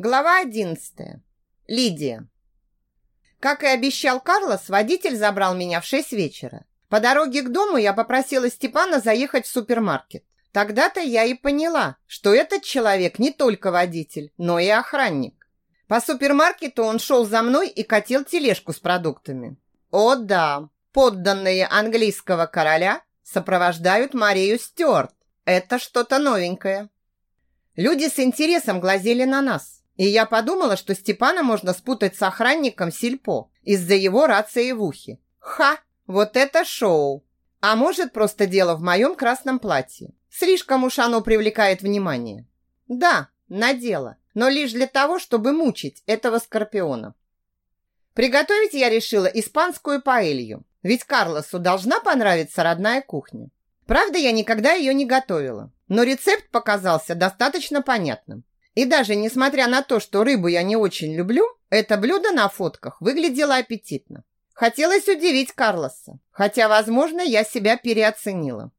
Глава 11. Лидия. Как и обещал Карлос, водитель забрал меня в 6 вечера. По дороге к дому я попросила Степана заехать в супермаркет. Тогда-то я и поняла, что этот человек не только водитель, но и охранник. По супермаркету он шел за мной и катил тележку с продуктами. О да, подданные английского короля сопровождают Марию Стюарт. Это что-то новенькое. Люди с интересом глазели на нас. И я подумала, что Степана можно спутать с охранником Сильпо из-за его рации в ухе. Ха! Вот это шоу! А может, просто дело в моем красном платье. Слишком уж оно привлекает внимание. Да, надела, но лишь для того, чтобы мучить этого скорпиона. Приготовить я решила испанскую паэлью, ведь Карлосу должна понравиться родная кухня. Правда, я никогда ее не готовила, но рецепт показался достаточно понятным. И даже несмотря на то, что рыбу я не очень люблю, это блюдо на фотках выглядело аппетитно. Хотелось удивить Карлоса, хотя, возможно, я себя переоценила.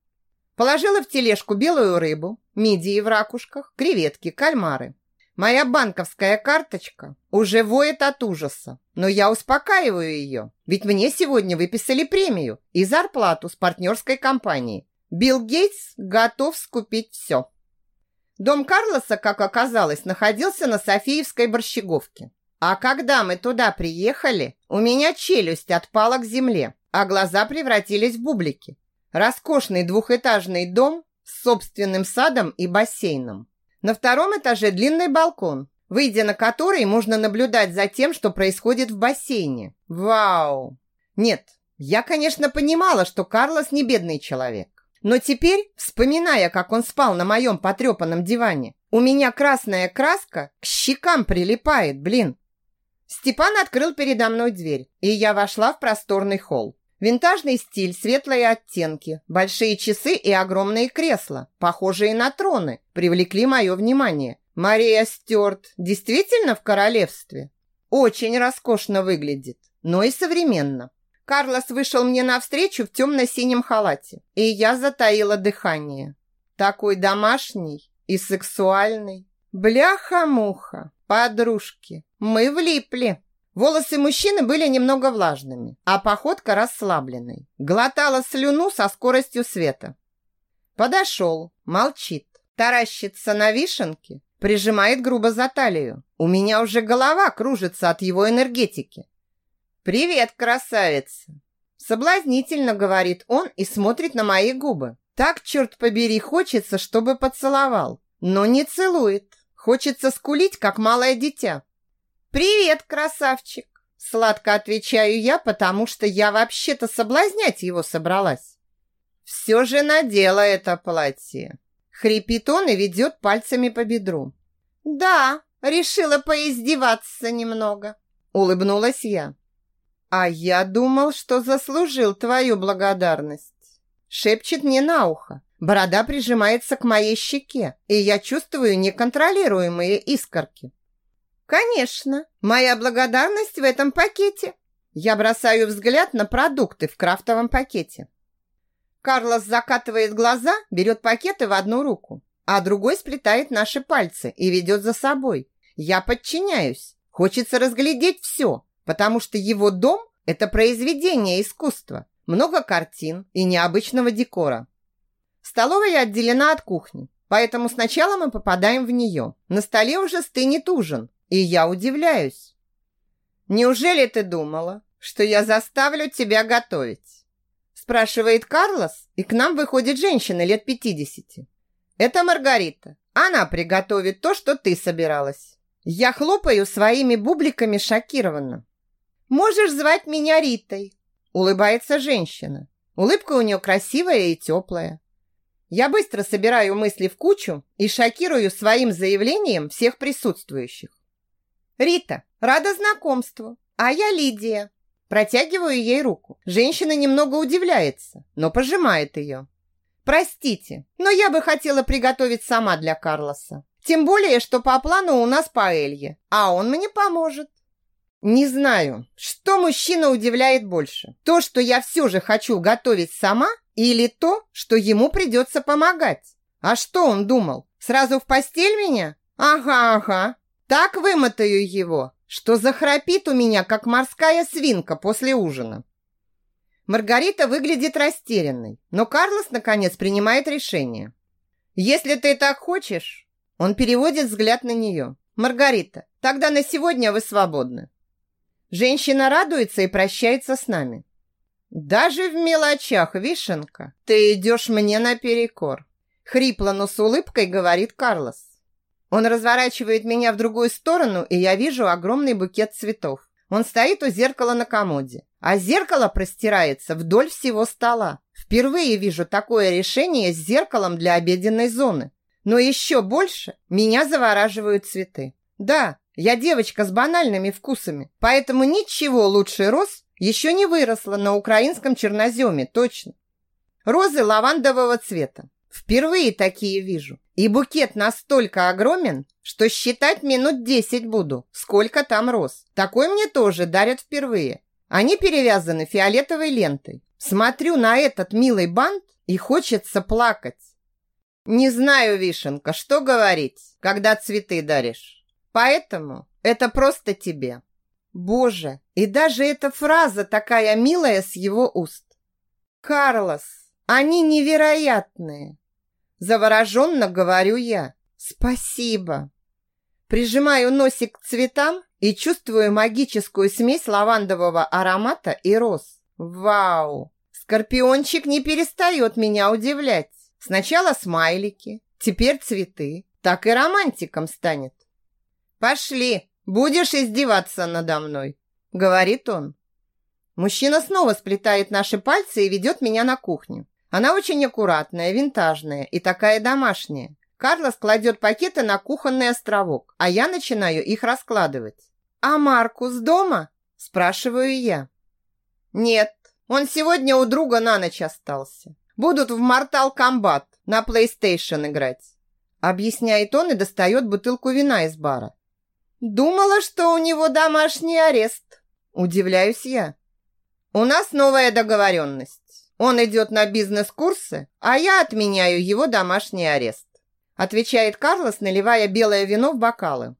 Положила в тележку белую рыбу, мидии в ракушках, креветки, кальмары. Моя банковская карточка уже воет от ужаса, но я успокаиваю ее, ведь мне сегодня выписали премию и зарплату с партнерской компании. Билл Гейтс готов скупить все. Дом Карлоса, как оказалось, находился на Софиевской борщеговке. А когда мы туда приехали, у меня челюсть отпала к земле, а глаза превратились в бублики. Роскошный двухэтажный дом с собственным садом и бассейном. На втором этаже длинный балкон, выйдя на который можно наблюдать за тем, что происходит в бассейне. Вау! Нет, я, конечно, понимала, что Карлос не бедный человек. Но теперь, вспоминая, как он спал на моем потрепанном диване, у меня красная краска к щекам прилипает, блин. Степан открыл передо мной дверь, и я вошла в просторный холл. Винтажный стиль, светлые оттенки, большие часы и огромные кресла, похожие на троны, привлекли мое внимание. Мария Стюарт действительно в королевстве? Очень роскошно выглядит, но и современно. Карлос вышел мне навстречу в темно-синем халате, и я затаила дыхание. Такой домашний и сексуальный. Бляха-муха, подружки, мы влипли. Волосы мужчины были немного влажными, а походка расслабленной. Глотала слюну со скоростью света. Подошел, молчит, таращится на вишенке, прижимает грубо за талию. У меня уже голова кружится от его энергетики. «Привет, красавица!» Соблазнительно говорит он и смотрит на мои губы. Так, черт побери, хочется, чтобы поцеловал, но не целует. Хочется скулить, как малое дитя. «Привет, красавчик!» Сладко отвечаю я, потому что я вообще-то соблазнять его собралась. Все же надела это платье. Хрипит он и ведет пальцами по бедру. «Да, решила поиздеваться немного», улыбнулась я. «А я думал, что заслужил твою благодарность!» Шепчет мне на ухо. Борода прижимается к моей щеке, и я чувствую неконтролируемые искорки. «Конечно, моя благодарность в этом пакете!» Я бросаю взгляд на продукты в крафтовом пакете. Карлос закатывает глаза, берет пакеты в одну руку, а другой сплетает наши пальцы и ведет за собой. Я подчиняюсь. Хочется разглядеть все, потому что его дом – это произведение искусства. Много картин и необычного декора. Столовая отделена от кухни, поэтому сначала мы попадаем в нее. На столе уже стынет ужин, и я удивляюсь. «Неужели ты думала, что я заставлю тебя готовить?» Спрашивает Карлос, и к нам выходит женщина лет пятидесяти. Это Маргарита. Она приготовит то, что ты собиралась. Я хлопаю своими бубликами шокированно. Можешь звать меня Ритой, улыбается женщина. Улыбка у нее красивая и теплая. Я быстро собираю мысли в кучу и шокирую своим заявлением всех присутствующих. Рита, рада знакомству. А я Лидия. Протягиваю ей руку. Женщина немного удивляется, но пожимает ее. Простите, но я бы хотела приготовить сама для Карлоса. Тем более, что по плану у нас паэлье, а он мне поможет. Не знаю, что мужчина удивляет больше. То, что я все же хочу готовить сама, или то, что ему придется помогать. А что он думал? Сразу в постель меня? Ага, ага. Так вымотаю его, что захрапит у меня, как морская свинка после ужина. Маргарита выглядит растерянной, но Карлос, наконец, принимает решение. «Если ты так хочешь...» Он переводит взгляд на нее. «Маргарита, тогда на сегодня вы свободны». Женщина радуется и прощается с нами. «Даже в мелочах, Вишенка, ты идешь мне наперекор», хрипло, но с улыбкой говорит Карлос. Он разворачивает меня в другую сторону, и я вижу огромный букет цветов. Он стоит у зеркала на комоде, а зеркало простирается вдоль всего стола. Впервые вижу такое решение с зеркалом для обеденной зоны. Но еще больше меня завораживают цветы. Да, я девочка с банальными вкусами, поэтому ничего лучше роз еще не выросла на украинском черноземе, точно. Розы лавандового цвета. Впервые такие вижу. И букет настолько огромен, что считать минут десять буду, сколько там роз. Такой мне тоже дарят впервые. Они перевязаны фиолетовой лентой. Смотрю на этот милый бант и хочется плакать. Не знаю, Вишенка, что говорить, когда цветы даришь. Поэтому это просто тебе. Боже, и даже эта фраза такая милая с его уст. Карлос, они невероятные. Завороженно говорю я. Спасибо. Прижимаю носик к цветам и чувствую магическую смесь лавандового аромата и роз. Вау! Скорпиончик не перестает меня удивлять. Сначала смайлики, теперь цветы. Так и романтиком станет. «Пошли, будешь издеваться надо мной», — говорит он. Мужчина снова сплетает наши пальцы и ведет меня на кухню. Она очень аккуратная, винтажная и такая домашняя. Карлос кладет пакеты на кухонный островок, а я начинаю их раскладывать. «А Маркус дома?» – спрашиваю я. «Нет, он сегодня у друга на ночь остался. Будут в Mortal Kombat на PlayStation играть», – объясняет он и достает бутылку вина из бара. «Думала, что у него домашний арест», – удивляюсь я. «У нас новая договоренность. Он идет на бизнес-курсы, а я отменяю его домашний арест. Отвечает Карлос, наливая белое вино в бокалы.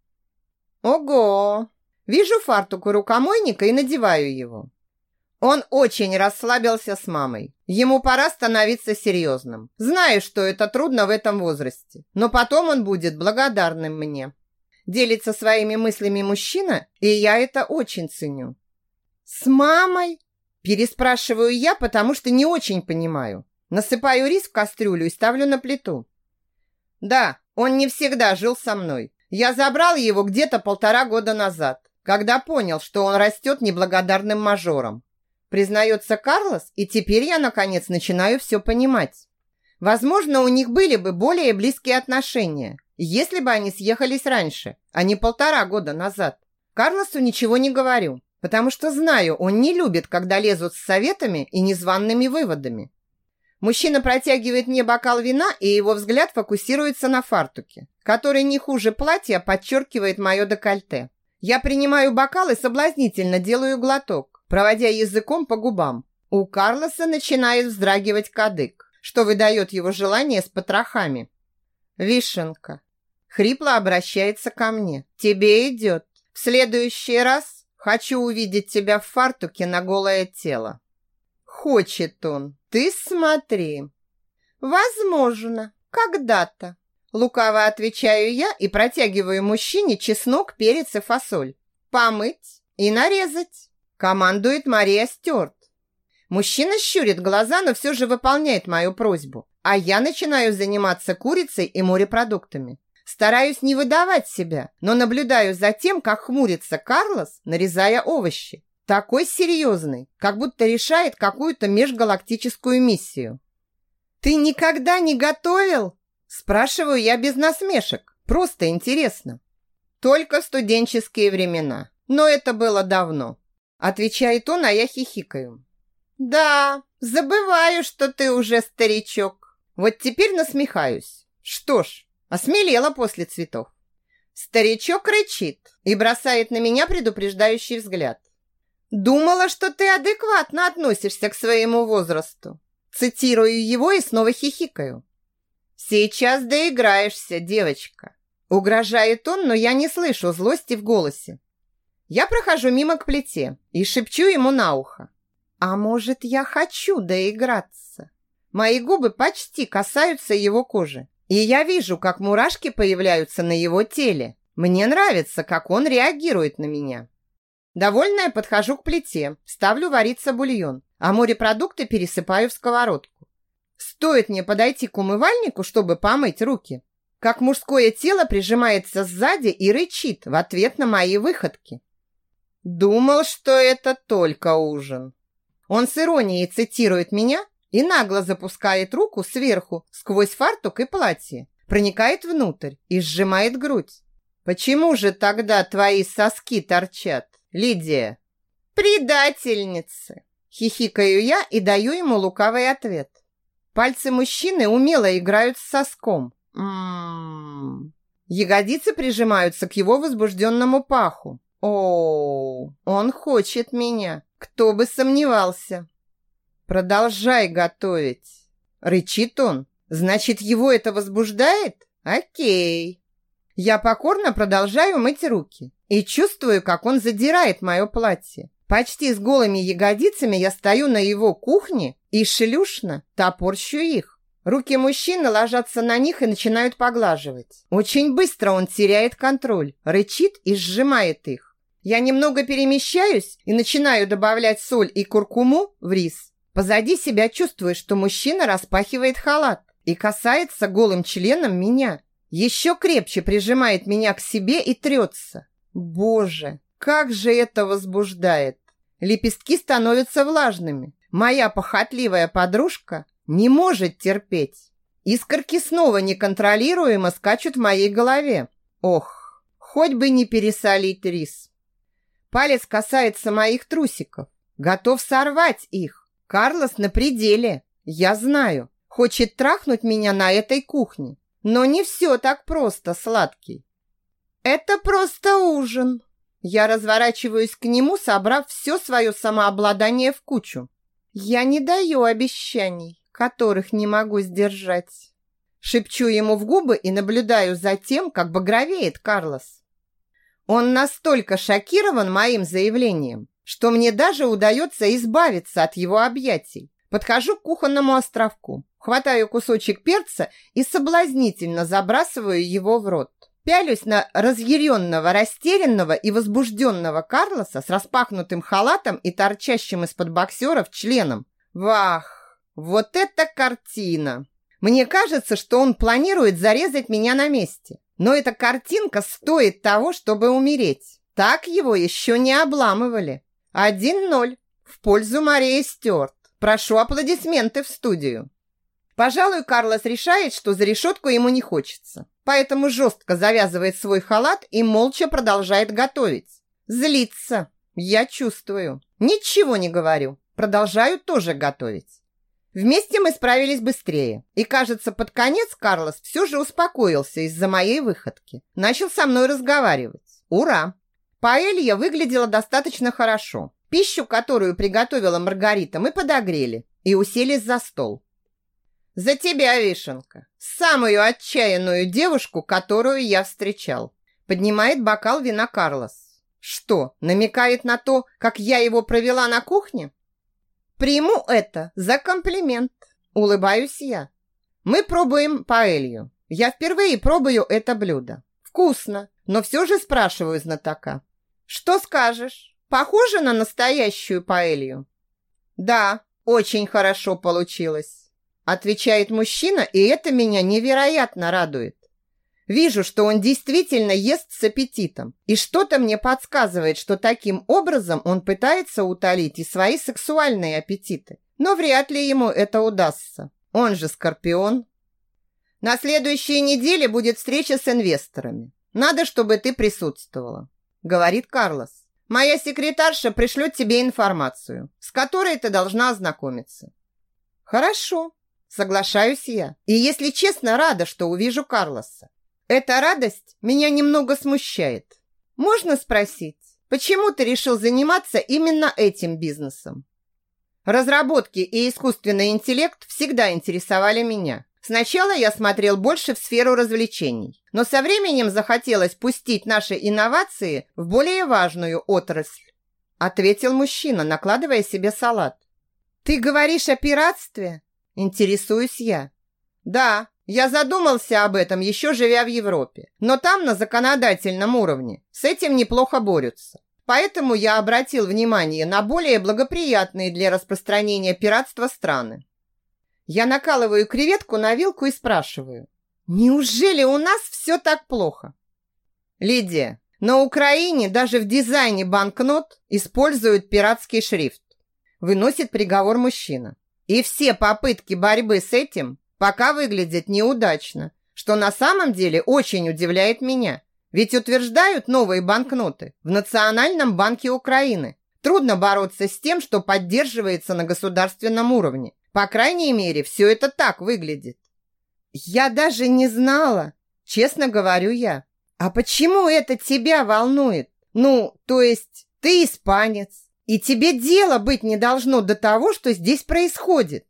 Ого! Вижу фартук у рукомойника и надеваю его. Он очень расслабился с мамой. Ему пора становиться серьезным. Знаю, что это трудно в этом возрасте, но потом он будет благодарным мне. Делится своими мыслями мужчина, и я это очень ценю. С мамой? Переспрашиваю я, потому что не очень понимаю. Насыпаю рис в кастрюлю и ставлю на плиту. Да, он не всегда жил со мной. Я забрал его где-то полтора года назад, когда понял, что он растет неблагодарным мажором. Признается Карлос, и теперь я, наконец, начинаю все понимать. Возможно, у них были бы более близкие отношения, если бы они съехались раньше, а не полтора года назад. Карлосу ничего не говорю, потому что знаю, он не любит, когда лезут с советами и незваными выводами. Мужчина протягивает мне бокал вина, и его взгляд фокусируется на фартуке, который не хуже платья подчеркивает мое декольте. Я принимаю бокал и соблазнительно делаю глоток, проводя языком по губам. У Карлоса начинает вздрагивать кадык, что выдает его желание с потрохами. Вишенка. Хрипло обращается ко мне. Тебе идет. В следующий раз Хочу увидеть тебя в фартуке на голое тело. Хочет он. Ты смотри. Возможно, когда-то. Лукаво отвечаю я и протягиваю мужчине чеснок, перец и фасоль. Помыть и нарезать. Командует Мария Стюарт. Мужчина щурит глаза, но все же выполняет мою просьбу. А я начинаю заниматься курицей и морепродуктами. Стараюсь не выдавать себя, но наблюдаю за тем, как хмурится Карлос, нарезая овощи. Такой серьезный, как будто решает какую-то межгалактическую миссию. «Ты никогда не готовил?» Спрашиваю я без насмешек. Просто интересно. Только студенческие времена. Но это было давно. Отвечает он, а я хихикаю. Да, забываю, что ты уже старичок. Вот теперь насмехаюсь. Что ж, Осмелела после цветов. Старичок рычит и бросает на меня предупреждающий взгляд. «Думала, что ты адекватно относишься к своему возрасту». Цитирую его и снова хихикаю. «Сейчас доиграешься, девочка. Угрожает он, но я не слышу злости в голосе. Я прохожу мимо к плите и шепчу ему на ухо. А может, я хочу доиграться? Мои губы почти касаются его кожи, и я вижу, как мурашки появляются на его теле. Мне нравится, как он реагирует на меня. Довольная подхожу к плите, ставлю вариться бульон, а морепродукты пересыпаю в сковородку. Стоит мне подойти к умывальнику, чтобы помыть руки, как мужское тело прижимается сзади и рычит в ответ на мои выходки. Думал, что это только ужин. Он с иронией цитирует меня и нагло запускает руку сверху сквозь фартук и платье, проникает внутрь и сжимает грудь. Почему же тогда твои соски торчат, Лидия? Предательницы! Хихикаю я и даю ему лукавый ответ. Пальцы мужчины умело играют с соском. М-м-м. Ягодицы прижимаются к его возбужденному паху. О, он хочет меня. Кто бы сомневался. Продолжай готовить. Рычит он. Значит, его это возбуждает? Окей. Я покорно продолжаю мыть руки и чувствую, как он задирает мое платье. Почти с голыми ягодицами я стою на его кухне и шлюшно топорщу их. Руки мужчины ложатся на них и начинают поглаживать. Очень быстро он теряет контроль, рычит и сжимает их. Я немного перемещаюсь и начинаю добавлять соль и куркуму в рис. Позади себя чувствую, что мужчина распахивает халат и касается голым членом меня. Еще крепче прижимает меня к себе и трется. Боже, как же это возбуждает! Лепестки становятся влажными. Моя похотливая подружка не может терпеть. Искорки снова неконтролируемо скачут в моей голове. Ох, хоть бы не пересолить рис. Палец касается моих трусиков. Готов сорвать их. Карлос на пределе. Я знаю. Хочет трахнуть меня на этой кухне. Но не все так просто, сладкий. Это просто ужин. Я разворачиваюсь к нему, собрав все свое самообладание в кучу. Я не даю обещаний, которых не могу сдержать. Шепчу ему в губы и наблюдаю за тем, как багровеет Карлос. Он настолько шокирован моим заявлением, что мне даже удается избавиться от его объятий. Подхожу к кухонному островку, хватаю кусочек перца и соблазнительно забрасываю его в рот. Пялюсь на разъяренного, растерянного и возбужденного Карлоса с распахнутым халатом и торчащим из-под боксеров членом. Вах, вот это картина! Мне кажется, что он планирует зарезать меня на месте. Но эта картинка стоит того, чтобы умереть. Так его еще не обламывали. Один ноль в пользу Марии Стюарт. Прошу аплодисменты в студию. Пожалуй, Карлос решает, что за решетку ему не хочется поэтому жестко завязывает свой халат и молча продолжает готовить. Злится. Я чувствую. Ничего не говорю. Продолжаю тоже готовить. Вместе мы справились быстрее. И, кажется, под конец Карлос все же успокоился из-за моей выходки. Начал со мной разговаривать. Ура! Паэлья выглядела достаточно хорошо. Пищу, которую приготовила Маргарита, мы подогрели и уселись за стол. За тебя, Вишенка. Самую отчаянную девушку, которую я встречал. Поднимает бокал вина Карлос. Что, намекает на то, как я его провела на кухне? Приму это за комплимент. Улыбаюсь я. Мы пробуем паэлью. Я впервые пробую это блюдо. Вкусно, но все же спрашиваю знатока. Что скажешь? Похоже на настоящую паэлью? Да, очень хорошо получилось. Отвечает мужчина, и это меня невероятно радует. Вижу, что он действительно ест с аппетитом. И что-то мне подсказывает, что таким образом он пытается утолить и свои сексуальные аппетиты. Но вряд ли ему это удастся. Он же скорпион. На следующей неделе будет встреча с инвесторами. Надо, чтобы ты присутствовала, говорит Карлос. Моя секретарша пришлет тебе информацию, с которой ты должна ознакомиться. Хорошо, Соглашаюсь я. И, если честно, рада, что увижу Карлоса. Эта радость меня немного смущает. Можно спросить, почему ты решил заниматься именно этим бизнесом? Разработки и искусственный интеллект всегда интересовали меня. Сначала я смотрел больше в сферу развлечений, Но со временем захотелось пустить наши инновации в более важную отрасль. Ответил мужчина, накладывая себе салат. Ты говоришь о пиратстве? Интересуюсь я. Да, я задумался об этом, еще живя в Европе. Но там на законодательном уровне с этим неплохо борются. Поэтому я обратил внимание на более благоприятные для распространения пиратства страны. Я накалываю креветку на вилку и спрашиваю. Неужели у нас все так плохо? Лидия, на Украине даже в дизайне банкнот используют пиратский шрифт. Выносит приговор мужчина. И все попытки борьбы с этим пока выглядят неудачно, что на самом деле очень удивляет меня. Ведь утверждают новые банкноты в Национальном банке Украины. Трудно бороться с тем, что поддерживается на государственном уровне. По крайней мере, все это так выглядит. Я даже не знала, честно говорю я. А почему это тебя волнует? Ну, то есть ты испанец, и тебе дело быть не должно до того, что здесь происходит.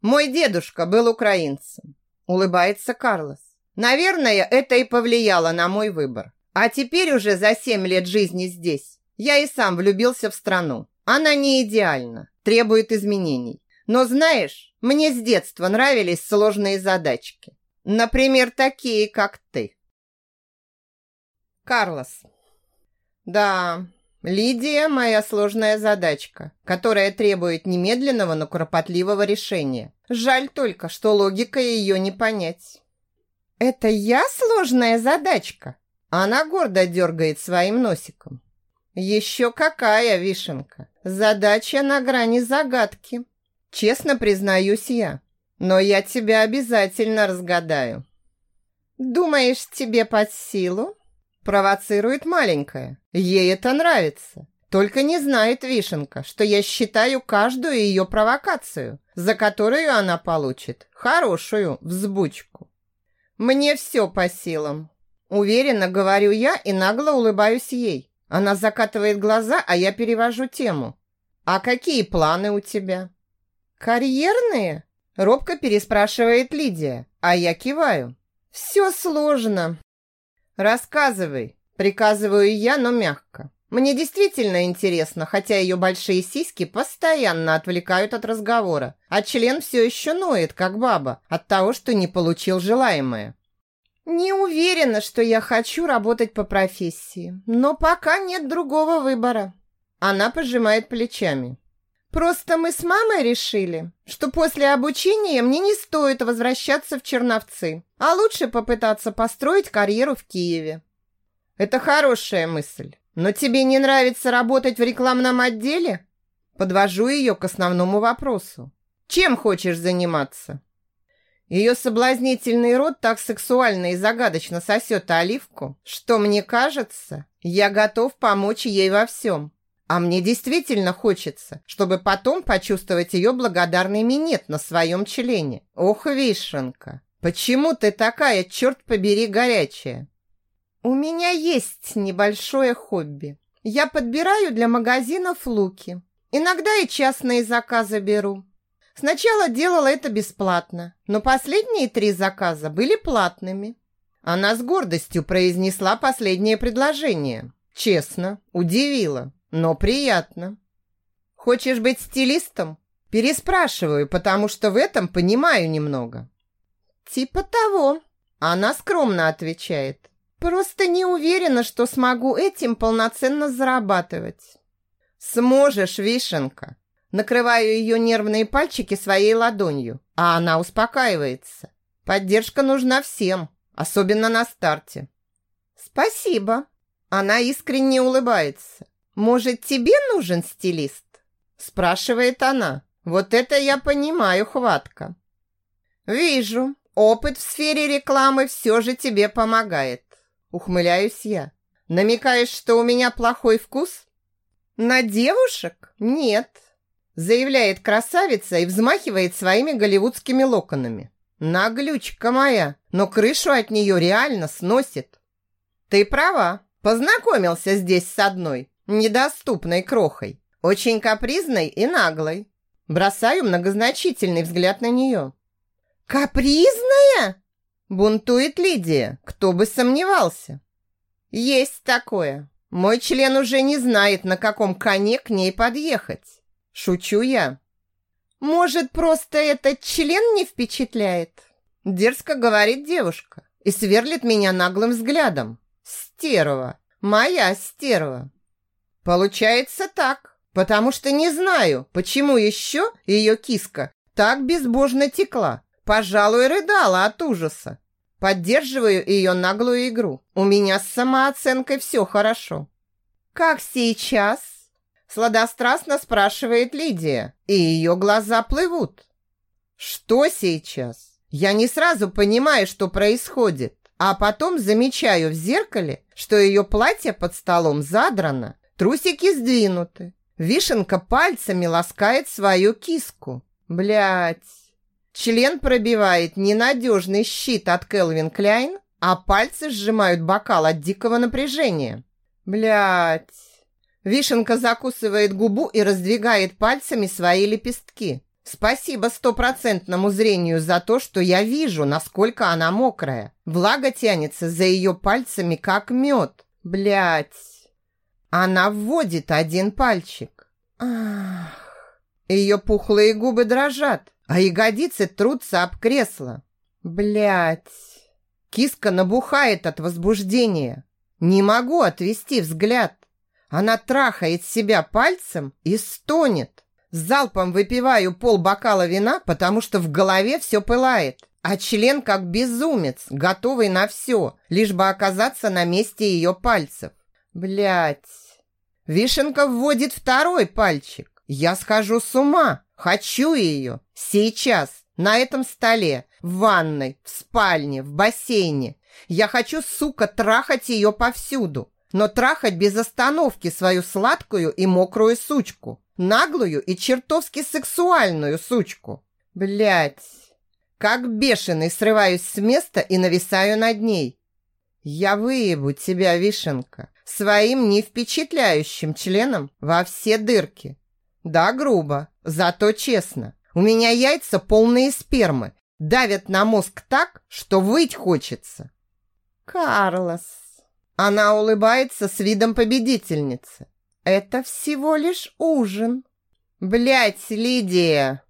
Мой дедушка был украинцем, улыбается Карлос. Наверное, это и повлияло на мой выбор. А теперь уже за семь лет жизни здесь я и сам влюбился в страну. Она не идеальна, требует изменений. Но знаешь, мне с детства нравились сложные задачки. Например, такие, как ты. Карлос. Да, Лидия – моя сложная задачка, которая требует немедленного, но кропотливого решения. Жаль только, что логика ее не понять. Это я сложная задачка? Она гордо дергает своим носиком. Еще какая вишенка. Задача на грани загадки. Честно признаюсь я. Но я тебя обязательно разгадаю. Думаешь, тебе под силу? Провоцирует маленькая. Ей это нравится. Только не знает Вишенка, что я считаю каждую ее провокацию, за которую она получит хорошую взбучку. Мне все по силам. Уверенно говорю я и нагло улыбаюсь ей. Она закатывает глаза, а я перевожу тему. А какие планы у тебя? «Карьерные?» – робко переспрашивает Лидия, а я киваю. «Все сложно». «Рассказывай», – приказываю я, но мягко. Мне действительно интересно, хотя ее большие сиськи постоянно отвлекают от разговора, а член все еще ноет, как баба, от того, что не получил желаемое. Не уверена, что я хочу работать по профессии, но пока нет другого выбора. Она пожимает плечами. Просто мы с мамой решили, что после обучения мне не стоит возвращаться в Черновцы, а лучше попытаться построить карьеру в Киеве. Это хорошая мысль. Но тебе не нравится работать в рекламном отделе? Подвожу ее к основному вопросу. Чем хочешь заниматься? Ее соблазнительный рот так сексуально и загадочно сосет оливку, что, мне кажется, я готов помочь ей во всем. А мне действительно хочется, чтобы потом почувствовать ее благодарный минет на своем члене. Ох, вишенка, почему ты такая, черт побери, горячая? У меня есть небольшое хобби. Я подбираю для магазинов луки. Иногда и частные заказы беру. Сначала делала это бесплатно, но последние три заказа были платными. Она с гордостью произнесла последнее предложение. Честно, удивила но приятно. Хочешь быть стилистом? Переспрашиваю, потому что в этом понимаю немного. Типа того. Она скромно отвечает. Просто не уверена, что смогу этим полноценно зарабатывать. Сможешь, Вишенка. Накрываю ее нервные пальчики своей ладонью, а она успокаивается. Поддержка нужна всем, особенно на старте. Спасибо. Она искренне улыбается. «Может, тебе нужен стилист?» Спрашивает она. Вот это я понимаю, хватка. Вижу, опыт в сфере рекламы все же тебе помогает. Ухмыляюсь я. Намекаешь, что у меня плохой вкус? На девушек? Нет. Заявляет красавица и взмахивает своими голливудскими локонами. Наглючка моя, но крышу от нее реально сносит. Ты права, познакомился здесь с одной недоступной крохой, очень капризной и наглой. Бросаю многозначительный взгляд на нее. «Капризная?» Бунтует Лидия, кто бы сомневался. Есть такое. Мой член уже не знает, на каком коне к ней подъехать. Шучу я. Может, просто этот член не впечатляет? Дерзко говорит девушка и сверлит меня наглым взглядом. Стерва. Моя стерва. Получается так, потому что не знаю, почему еще ее киска так безбожно текла. Пожалуй, рыдала от ужаса. Поддерживаю ее наглую игру. У меня с самооценкой все хорошо. «Как сейчас?» Сладострастно спрашивает Лидия, и ее глаза плывут. «Что сейчас?» Я не сразу понимаю, что происходит, а потом замечаю в зеркале, что ее платье под столом задрано, трусики сдвинуты. Вишенка пальцами ласкает свою киску. Блять. Член пробивает ненадежный щит от Келвин Кляйн, а пальцы сжимают бокал от дикого напряжения. Блять. Вишенка закусывает губу и раздвигает пальцами свои лепестки. Спасибо стопроцентному зрению за то, что я вижу, насколько она мокрая. Влага тянется за ее пальцами, как мед. Блять. Она вводит один пальчик. Ах. Ее пухлые губы дрожат а ягодицы трутся об кресло. Блять. Киска набухает от возбуждения. Не могу отвести взгляд. Она трахает себя пальцем и стонет. Залпом выпиваю пол бокала вина, потому что в голове все пылает, а член как безумец, готовый на все, лишь бы оказаться на месте ее пальцев. Блять. Вишенка вводит второй пальчик. Я схожу с ума. Хочу ее сейчас, на этом столе, в ванной, в спальне, в бассейне. Я хочу, сука, трахать ее повсюду, но трахать без остановки свою сладкую и мокрую сучку, наглую и чертовски сексуальную сучку. Блять, как бешеный срываюсь с места и нависаю над ней. Я выебу тебя, вишенка, своим невпечатляющим членом во все дырки. Да, грубо, зато честно. У меня яйца полные спермы, давят на мозг так, что выть хочется. Карлос. Она улыбается с видом победительницы. Это всего лишь ужин. Блять, Лидия,